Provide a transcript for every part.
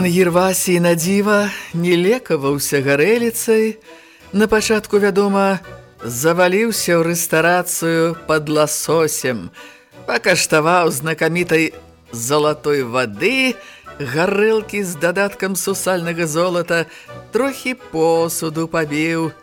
Пан Гервасій на дзіва не лекаваўся гарэліцай. На пачатку, вядома, заваліўся ў рэстарацыю пад ласосем, пакаштаваў знакамітай залатой вады, гарэлкі з дадаткам сусальнага золата, трохі посуду пабіў.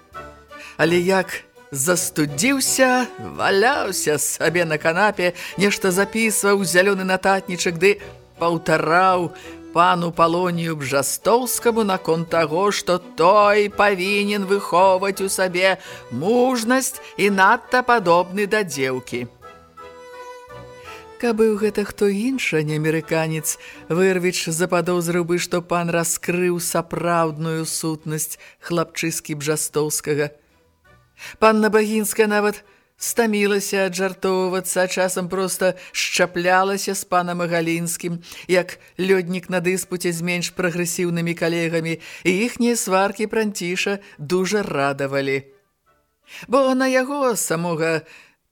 Але як застудзіўся, валяўся сабе на канапе, нешта запісваў зялёны нататнічак ды паўтараў, пану палонію бжастоўскаму наконт таго, што той павінен выхоўваць у сабе мужнасць і надта падобны да дзеўкі. Кабыў гэта хто інша, не амерыканец, вырвіч западозрыў бы, што пан раскрыў сапраўдную сутнасць хлапчыскі бжастоўскага. Панна Багінская нават стамілася аджартоўвацца, часам проста шчаплялася з панам Галінскім, як лёднік на дыспуце з менш прагрэсіўнымі калегамі, і іхнія сваркі пранціша дужа радавалі. Бо на яго самога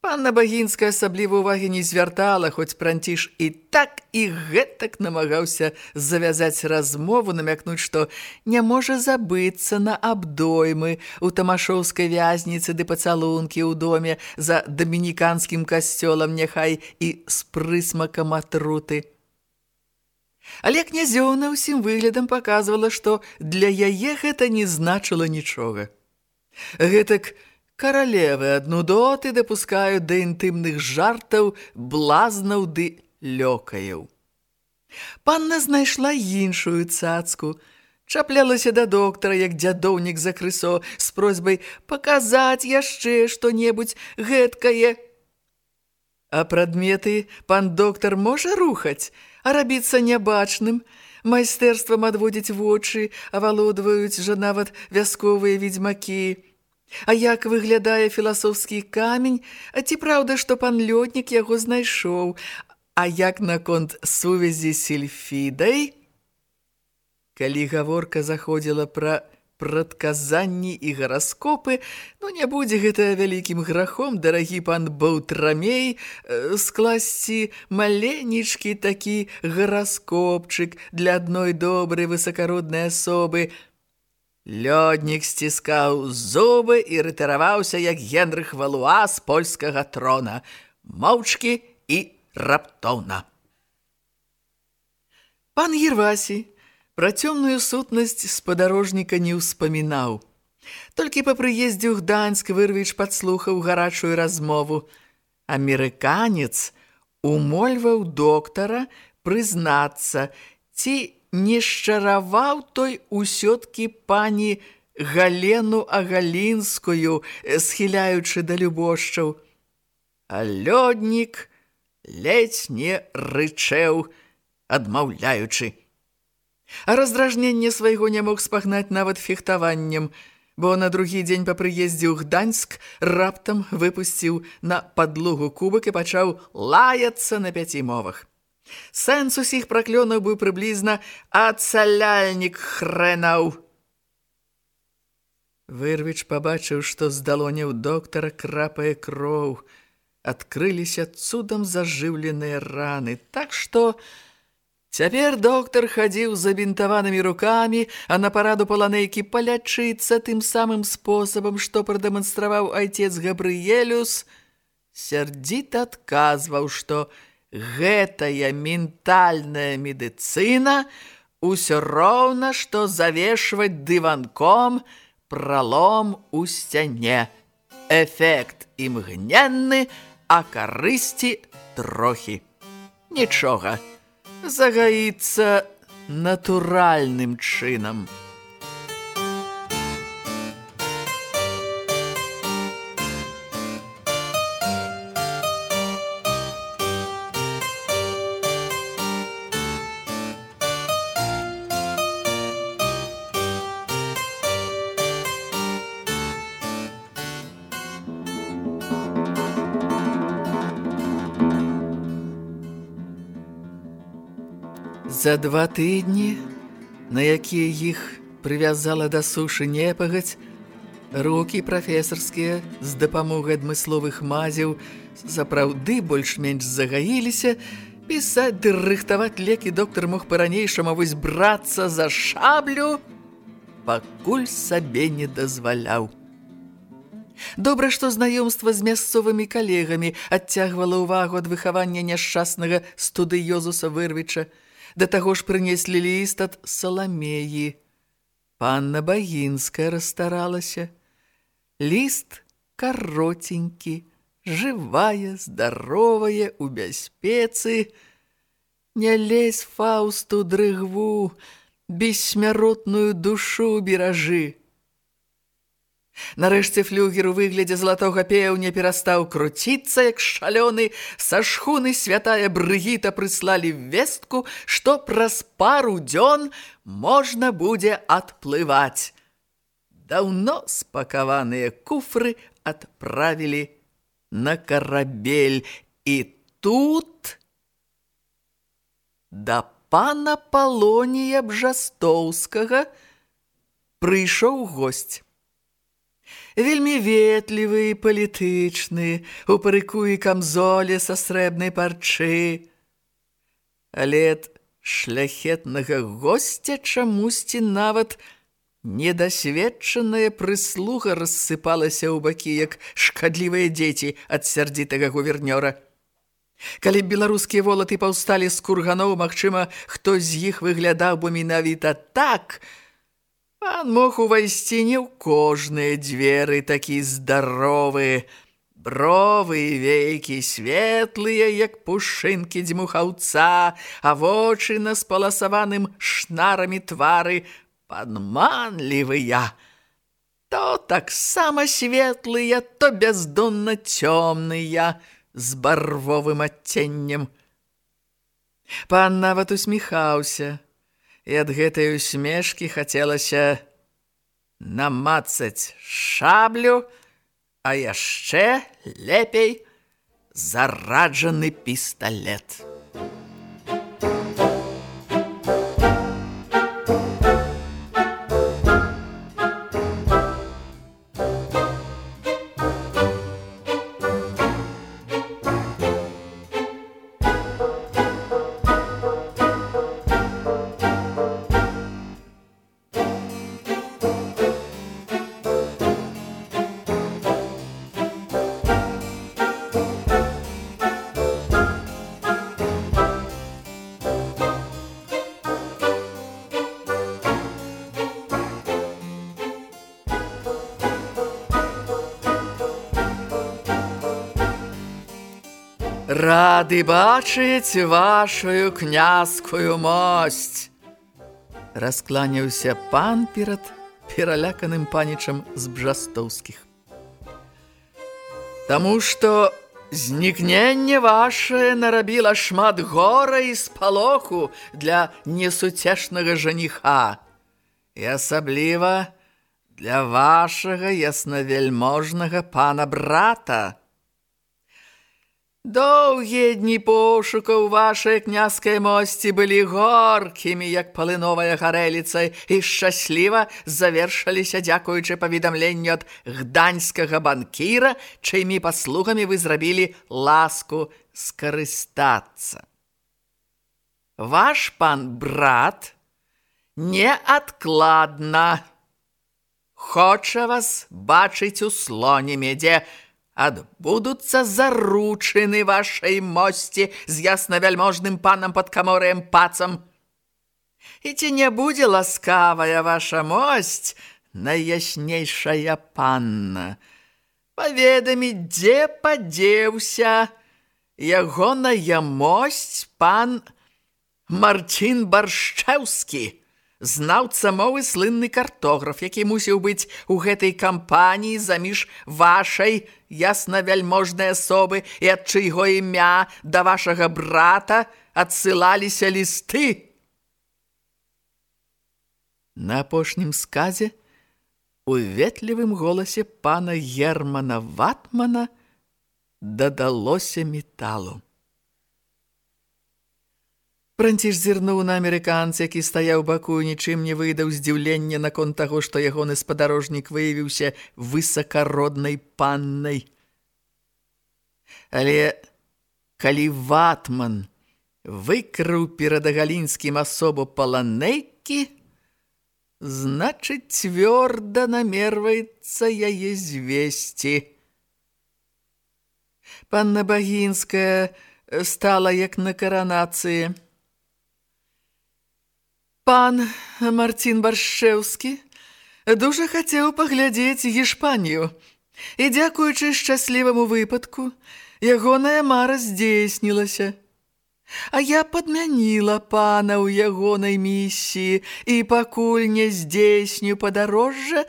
Панна Багінская асабліва ўвагі не звяртала, хоць пранціш і так і гэтак намагаўся завязаць размову, намякнуць, што не можа забыцца на абдоймы ў тамашоўскай вязніцы ды пацалункі ў доме за дамініканскім касцёлам, няхай і з прысмакам атруты. Але князёўна ўсім выглядам паказвала, што для яе гэта не значыла нічога. Гэтак, Каралевы ад нудоты дапускаюць да інтымных жартаў, блазнаў ды лёкаяў. Панна знайшла іншую цацку, чаплялася да доктара, як дзядоўнік за крысо, з просьбай паказаць яшчэ што-небудзь гэткае. А прадметы пан доктар можа рухаць, а рабіцца нябачным, майстэрствам адводзіць вочы, авалодваюць жа нават вясковыя ведзьмакі. А як выглядае філасофскі камень, а ці праўда, што пан лётнік яго знайшоў, а як наконт сувязі з сельфідай? Калі гаворка заходзіла пра прадказанні і гараскопы, ну не будзе гэта вялікім грахом, дарагі пан Баўтрамей, э, скласці маленечкі такі гараскопчык для адной добрай высакароднай асобы – Лёднік сціскаў зубы і рытараваўся, як Генрых Валуа з польскага трона, моўчкі і раптоўна. Пан Гервасі пра цёмную сутнасць спадарожніка не ўспамінаў. Толькі па прыездзе ў Гданьск вырвіч падслухаў гарачую размову. Амерыканец умольваў доктара прызнацца, ці не шчараваў той усё-ткі пані Галену Агалінскую, схіляючы да любошчаў. А лёднік ледзь не рычэў, адмаўляючы. А раздражненне свайго не мог спагнаць нават фехтаваннем, бо на другі дзень па прыездзе ў Гданьск раптам выпусціў на падлогу кубак і пачаў лаяцца на пяці мовах. Сэнс усіх праклёнаў быў прыблізна ацаляльнік хрэнаў. Вырвіч пабачыў, што з далоняў доктара крапае кроў. Адкрыліся цудам зажыўленыя раны. Так што цяпер доктар хадзіў забінтаванымі рукамі, а на параду паланейкі палячыцца тым самым спосабам, што прадэманстраваў айцец Габрыелюс, сярдзіт адказваў, што гэтая ментальная медыцына ўсё роўна, што завешваць дыванком пралом у сцяне. Эфект імгненны, а карысці трохі. Нічога, загаіцца натуральным чынам. За два тыдні, на якія іх прывязала да сушы непагаць, рукі прафесарскія з дапамогай адмысловых мазяў сапраўды больш-менш загаіліся, пісаць ды рыхтаваць лекі доктар мог па-ранейшаму вось брацца за шаблю, пакуль сабе не дазваляў. Добра, што знаёмства з мясцовымі калегамі адцягвала ўвагу ад выхавання няшчаснага студыёзуса Вырвіча, Да таго ж прынеслі ліст ад Саламеі. Панна Багінская расстаралася. Ліст каротенькі, жывая, здаровая, у бяспецы. Не лезь Фаусту дрыгву, бессмяротную душу беражы. Нарэшце флюгер у выглядзе золотога пеўня перастаў круціцца, як шалёны. Са шхуны святая Брыгіта прыслалі вестку, што праз пару дзён можна будзе адплываць. Даўно спакаваныя куфры адправілі на карабель. І тут да пана Палонія Бжастоўскага прыйшоў госць вельмі ветлівы і палітычны, у парыку і камзоле са срэбнай парчы. Але шляхетнага госця чамусьці нават недасведчаная прыслуга рассыпалася ў бакі, як шкадлівыя дзеці ад сярдзітага гувернёра. Калі беларускія волаты паўсталі з курганоў, магчыма, хто з іх выглядаў бы менавіта так – Пан мог увайсці не ў кожныя дзверы такі здаровы, бровы і вейкі светлыя, як пушынкі дзьмухаўца, а вочы на спаласаваным шнарамі твары падманлівыя. То таксама светлыя, то бяздонна цёмныя, з барвовым адценнем. Пан нават усміхаўся, і ад гэтай усмешкі хацелася намацаць шаблю, а яшчэ лепей зараджаны пісталет. Рады бачыць вашую князкую мосць. Раскланяўся пан перад пераляканым панічам з бжастоўскіх. Таму што знікненне вашае нарабіла шмат гора і спалоху для несуцешнага жаніха. І асабліва для вашага яснавельможнага пана брата. Доўгія дні пошукаў вашай княскай мосці былі горкімі, як палыновая гарэліца, і шчасліва завершаліся дзякуючы паведамленню ад гданьскага банкіра, чымі паслугамі вы зрабілі ласку скарыстацца. Ваш пан брат неадкладна хоча вас бачыць у слоне медзе, адбудуцца заручыны вашай мосці з яснавяльможным панам пад каморыем пацам. І ці не будзе ласкавая ваша мосць, найяснейшая панна, паведаміць, дзе падзеўся ягоная мосць пан Марцін Баршчэўскі, знаўца мовы слынны картограф, які мусіў быць у гэтай кампаніі заміж вашай яснавяльможнай асобы і ад чыйго імя да вашага брата адсылаліся лісты. На апошнім сказе у ветлівым голасе пана Германа Ватмана дадалося металу. Пранціш зірнуў на амерыканца, які стаяў баку і нічым не выдаў здзіўлення наконт таго, што ягоны спадарожнік выявіўся высакароднай паннай. Але калі ватман выкрыў перад агалінскім асобу паланейкі, значыць, цвёрда намерваецца яе звесці. Панна Багінская стала як на каранацыі. Пан Марцін Баршэўскі дужа хацеў паглядзець Гішпанію, і, дзякуючы шчасліваму выпадку, ягоная мара здзейснілася. А я падмяніла пана ў ягонай місіі і пакуль не здзейсню падарожжа,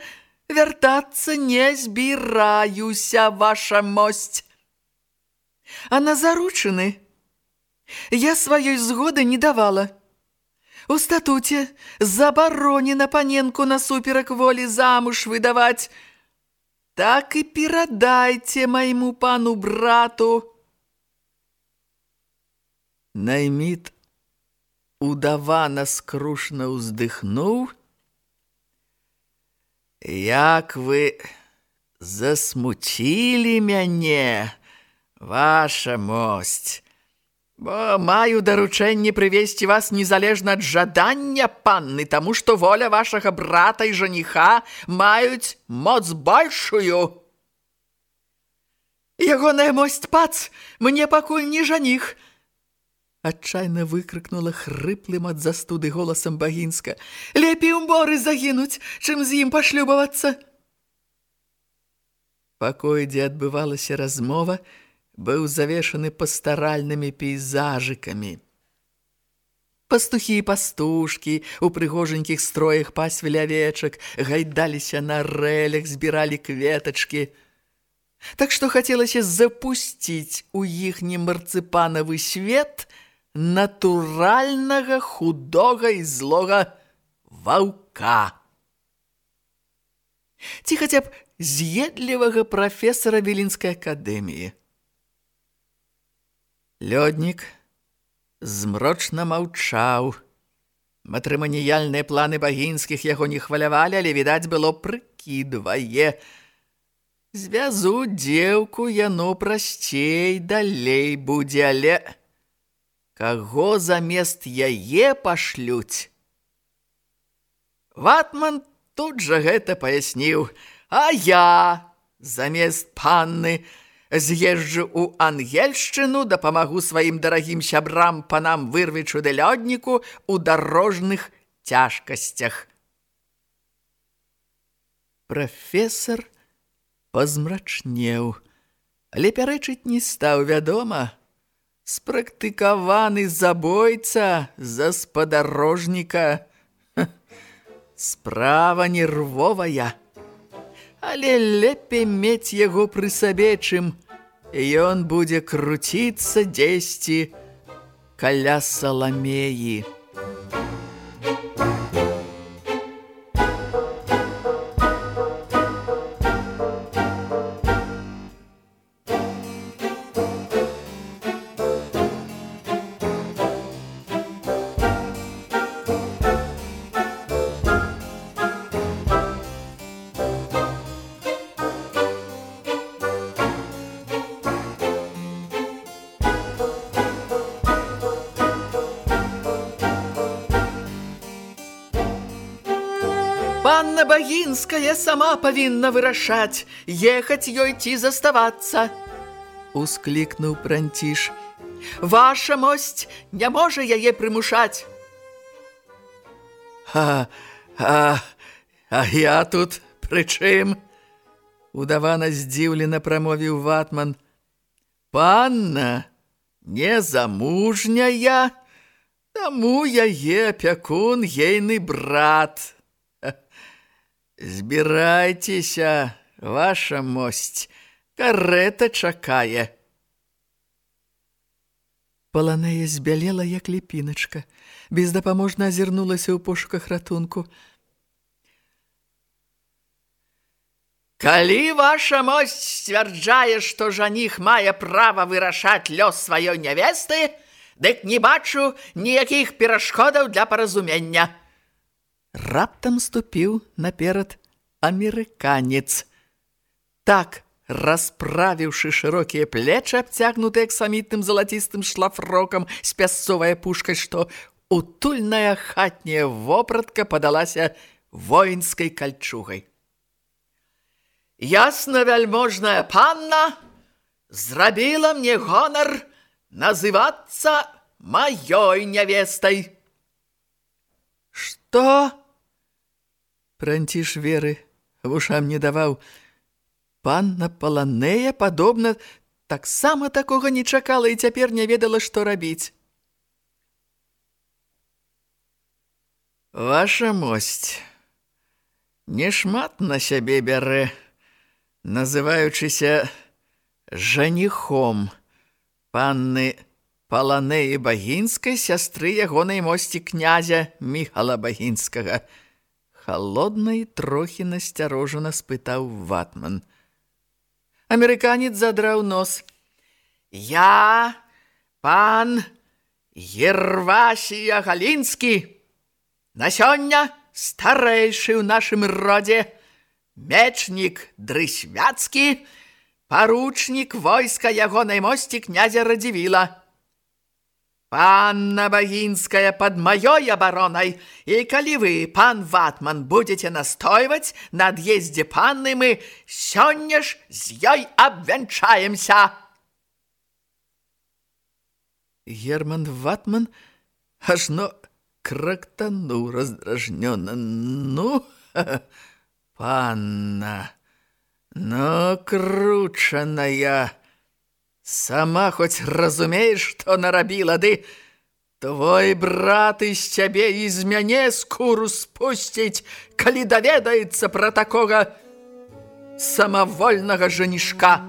вяртацца не збіраюся, ваша мосць. А на заручыны я сваёй згоды не давала. У статуце забаронена паненку насуперак волі замуж выдаваць. Так і перадайце майму пану брату. Найміт удавана скрушна ўздыхнуў. Як вы засмуцілі мяне, ваша мосць! Бо маю даручэнне прывесці вас незалежна ад жадання панны, таму што воля вашага брата і жаніха маюць моц большую. Ягоная мосць пац, мне пакуль не жаніх. Адчайна выкрыкнула хрыплым ад застуды голасам Багінска. Лепей умборы загінуць, чым з ім пашлюбавацца. Пакой, дзе адбывалася размова, быў завешаны пастаральнымі пейзажыкамі. Пастухі і пастушкі у прыгожанькіх строях пасвілі авечак, гайдаліся на рэлях, збіралі кветачкі. Так што хацелася запусціць у іхні марцыпанавы свет натуральнага худога і злога ваўка. Ці хаця б з'едлівага прафесара Віленскай акадэміі. Лёднік змрочна маўчаў. Матрыманіяльныя планы багінскіх яго не хвалявалі, але, відаць, было прыкідвае. Звязу дзеўку яно прасцей далей будзе, але каго замест яе пашлюць? Ватман тут жа гэта паясніў, а я замест панны – з'езджу ў Ангельшчыну, дапамагу сваім дарагім сябрам панам вырвічу да лёдніку ў дарожных цяжкасцях. Прафесор пазмрачнеў, але пярэчыць не стаў вядома. Спрактыкаваны забойца за спадарожніка. Справа нервовая але лепей мець яго пры сабе, чым ён будзе круціцца дзесьці каля саламеі. Сама павінна вырашаць, ехаць ёй ці заставацца. Усклікнуў пранціш. Ваша мосць не можа яе прымушаць. А, а, а я тут пры чым? Удавана здзіўлена прамовіў ватман. Панна не замужняя, таму яе апякун ейны брат. Збірайцеся, ваша мосць, карета чакае. Паланея збялела, як ліпіначка, бездапаможна азірнулася ў пошуках ратунку. Калі ваша мосць сцвярджае, што жаніх мае права вырашаць лёс сваёй нявесты, дык не бачу ніякіх перашкодаў для паразумення. Раптам ступіў наперад амерыканец. Так, расправіўшы шырокія плечы, абцягнутыя аксамітным залацістым шлафрокам з пясцовай пушкай, што утульная хатняя вопратка падалася воінскай кальчугай. Ясна вяльможная панна зрабіла мне гонар называцца маёй нявестай. Што? Пранціш веры вушам не даваў. Панна Паланея, падобна, таксама такога не чакала і цяпер не ведала, што рабіць. Ваша мосць не шмат на сябе бярэ, называючыся жаніхом панны Паланеі Багінскай, сястры ягонай мосці князя Міхала Багінскага. Холодна і трохі насцярожана спытаў ватман. Амерыканец задраў нос. Я, пан Ервасія Галінскі, на сёння старэйшы ў нашым родзе, мечнік Дрысвяцкі, паручнік войска ягонай мосці князя Радзівіла. Панна Багінская пад маёй абаронай, і калі вы, пан Ватман, будзеце настойваць на ад'ездзе панны, мы сёння ж з ёй абвянчаемся. Герман Ватман ажно крактануў раздражнёна. Ну, ха -ха. Панна, ну, кручаная, сама хоць разумееш, што нарабіла, ды твой брат з цябе і з мяне скуру спусціць, калі даведаецца пра такога самавольнага жанішка.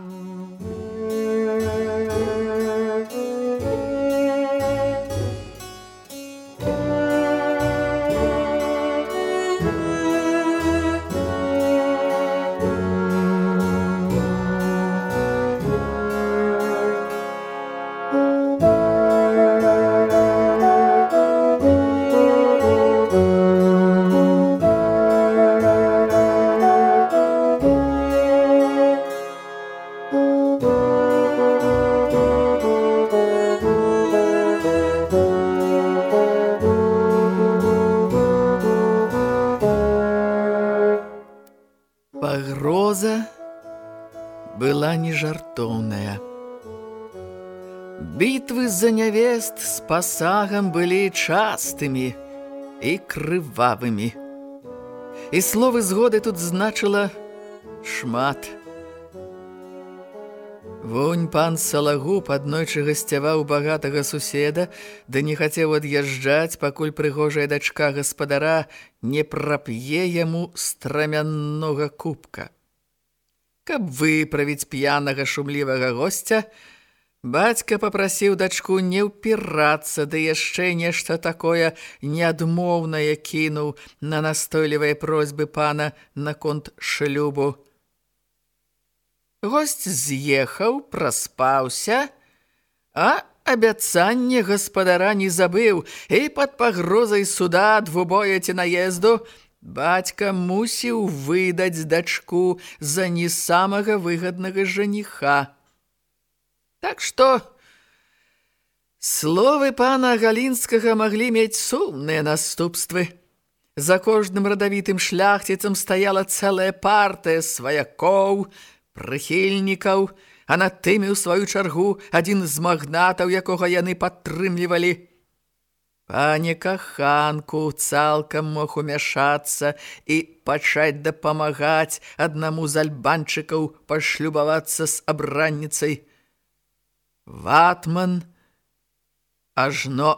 За нявест з пасагам былі частымі і крывавымі. І словы згоды тут значыла шмат. Вунь пан Салагуб аднойчы гасцяваў багатага суседа, ды не хацеў ад'язджаць, пакуль прыгожая дачка гаспадара не прап'е яму страмяннога кубка. Каб выправіць п'янага шумлівага госця, Бацька папрасіў дачку не ўпірацца, ды яшчэ нешта такое неадмоўнае кінуў на настойлівыя просьбы пана наконт шлюбу. Госць з'ехаў, праспаўся, а абяцанне гаспадара не забыў, і пад пагрозай суда двубоя ці наезду бацька мусіў выдаць дачку за не самага выгаднага жаніха. Так што словы пана Галінскага маглі мець сумныя наступствы. За кожным радавітым шляхціцам стаяла цэлая партыя сваякоў, прыхільнікаў, а над тымі ў сваю чаргу адзін з магнатаў, якога яны падтрымлівалі. Пане каханку цалкам мог умяшацца і пачаць дапамагаць аднаму з альбанчыкаў пашлюбавацца з абранніцай. Ватман ажно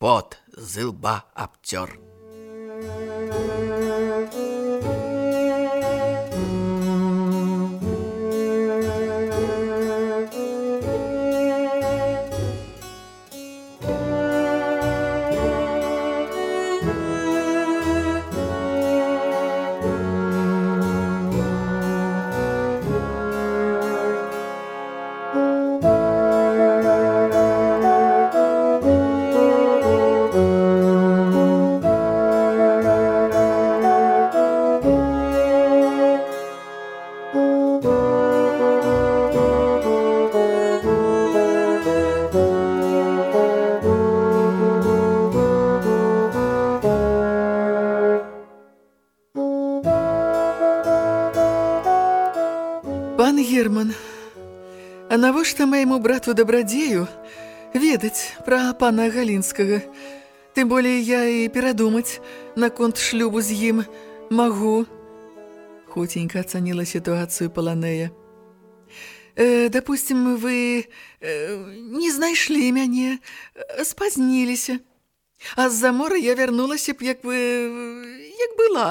пот з лба абцёр. Навошта майму брату дабрадзею ведаць пра пана галінскага тым болей я і перадумаць наконт шлюбу з ім магу хуценька ацаніла сітуацыю паланея э, допустим вы э, не знайшлі мяне спазніліся А з-за мора я вярнулася б, як бы, як была,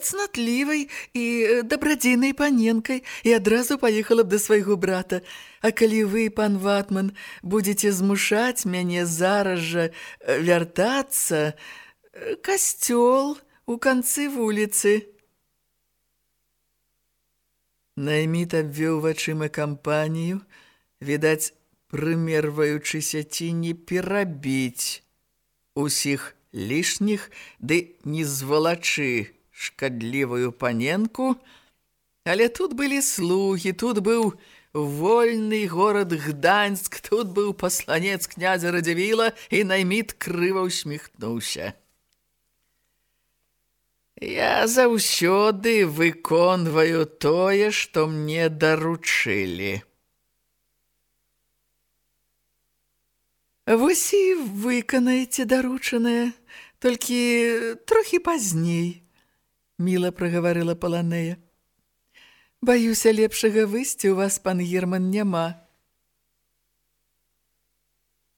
цнатлівай і дабрадзейнай паненкай і адразу паехала б да свайго брата. А калі вы, пан Ватман, будзеце змушаць мяне зараз жа вяртацца, касцёл у канцы вуліцы. Найміт абвёў вачыма кампанію, відаць, прымерваючыся ці не перабіць усіх лішніх ды не звалачы шкадлівую паненку, але тут былі слугі, тут быў вольны горад Гданьск, тут быў пасланец князя Радзівіла і найміт крыва усміхнуўся. Я заўсёды выконваю тое, што мне даручылі. Вось і выканаеце даручанае, толькі трохі пазней, міла прагаварыла паланея. Баюся лепшага выйсці у вас, пан Герман, няма.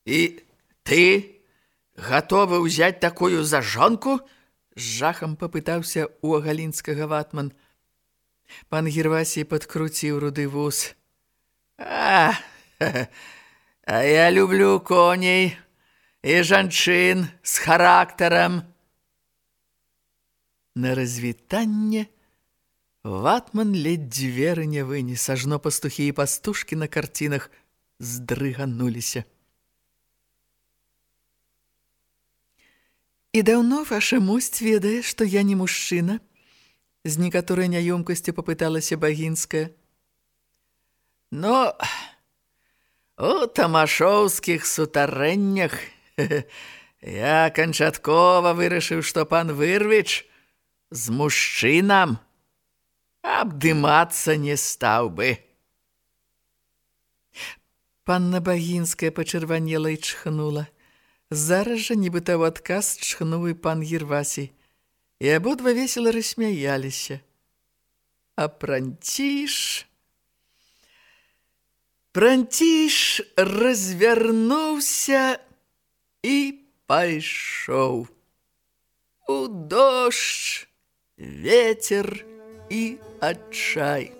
І ты гатовы ўзяць такую зажонку? З жахам папытаўся у агалінскага ватман. Пан Гервасій падкруціў руды вуз. А, ха, ха. А я люблю коней і жанчын з характарам. На развітанне ватман ледь дзверы не вынес, ажно пастухі і пастушкі на карцінах здрыгануліся. І даўно ваша мусть ведае, што я не мужчына? З некаторай няёмкасцю папыталася Багінская. Но... У тамашоўскіх сутарэннях я канчаткова вырашыў, што пан Вырвіч з мужчынам абдымацца не стаў бы. Панна Багінская пачырванела і чхнула. Зараз жа нібыта ў адказ чхнуў і пан Гервасій. І абодва весела рассмяяліся. А пранціш... Франціш развярнуўся і пайшоў. У дождж, ветер і адчай.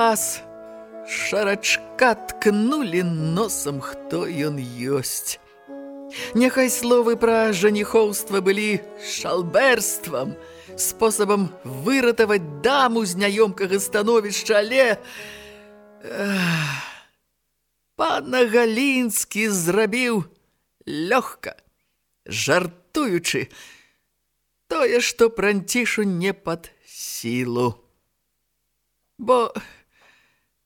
Раз шарачка ткнулі носам, хто ён ёсць. Няхай словы пра жаніхоўства былі шалберствам, спосабам выратаваць даму з няёмкага становішча, але... Эх, пана Галінскі зрабіў лёгка, жартуючы, тое, што пранцішу не пад сілу. Бо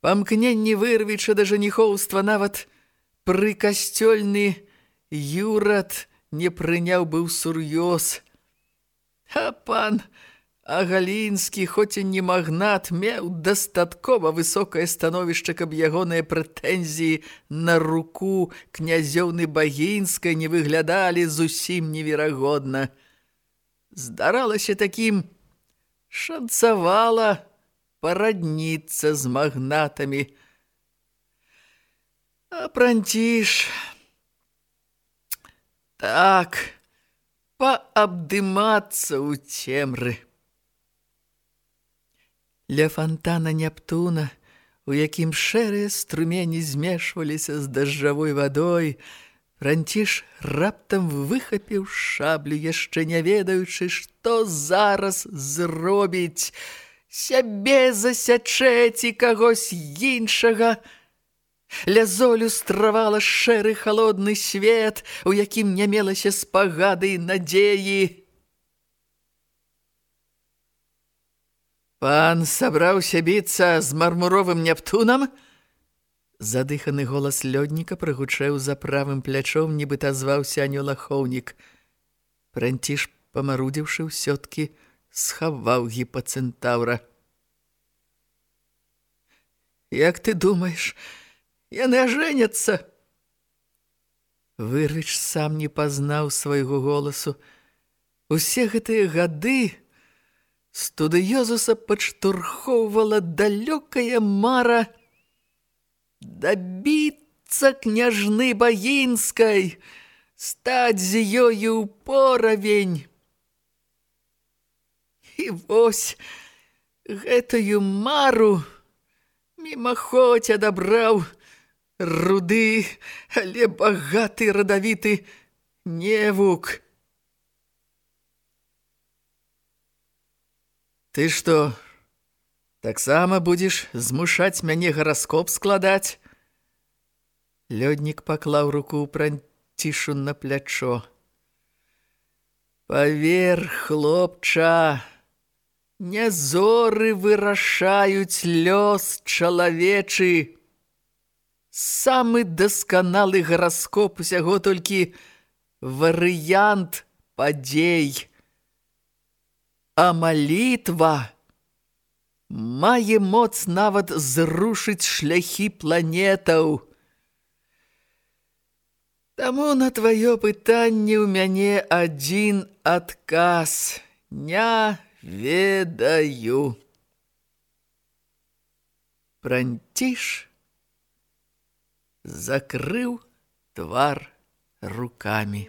памкненні вырвіча да жаніхоўства нават пры касцёльны Юрат не прыняў быў сур'ёз. А пан Агалінскі, хоць і не магнат, меў дастаткова высокае становішча, каб ягоныя прэтэнзіі на руку князёўны Багінскай не выглядалі зусім неверагодна. Здаралася такім, шанцавала парадніцца з магнатамі. А пранціш... Так, паабдымацца ў цемры. Ля фантана Нептуна, у якім шэрыя струмені змешваліся з дажджавой вадой, Франціш раптам выхапіў шаблю, яшчэ не ведаючы, што зараз зробіць. Сябе засячэ ці кагось іншага – Ля золю стравала шэры халодны свет, у якім не мелася спагады і надзеі. Пан сабраўся біцца з мармуровым Нептунам? Задыханы голас лёдніка прыгучэў за правым плячом, нібыта зваўся анёлахоўнік. Пранціш, памарудзіўшы ўсё-ткі, схаваў гіпацэнтаўра. Як ты думаеш, яны ажэняцца. Вырвіч сам не пазнаў свайго голасу. Усе гэтыя гады студыёзуса падштурхоўвала далёкая мара дабіцца княжны багінскай, стаць з ёю ў поравень. І вось гэтую мару мімаходзь адабраў, руды, але багаты радавіты невук. Ты што, таксама будзеш змушаць мяне гараскоп складаць? Лёднік паклаў руку ў пранцішу на плячо. Павер, хлопча, не зоры вырашаюць лёс чалавечы, самы дасканалы гараскоп усяго толькі варыянт падзей. А малітва мае моц нават зрушыць шляхі планетаў. Таму на тваё пытанне ў мяне адзін адказ. Не ведаю. Пранціш? закрыў твар рукамі.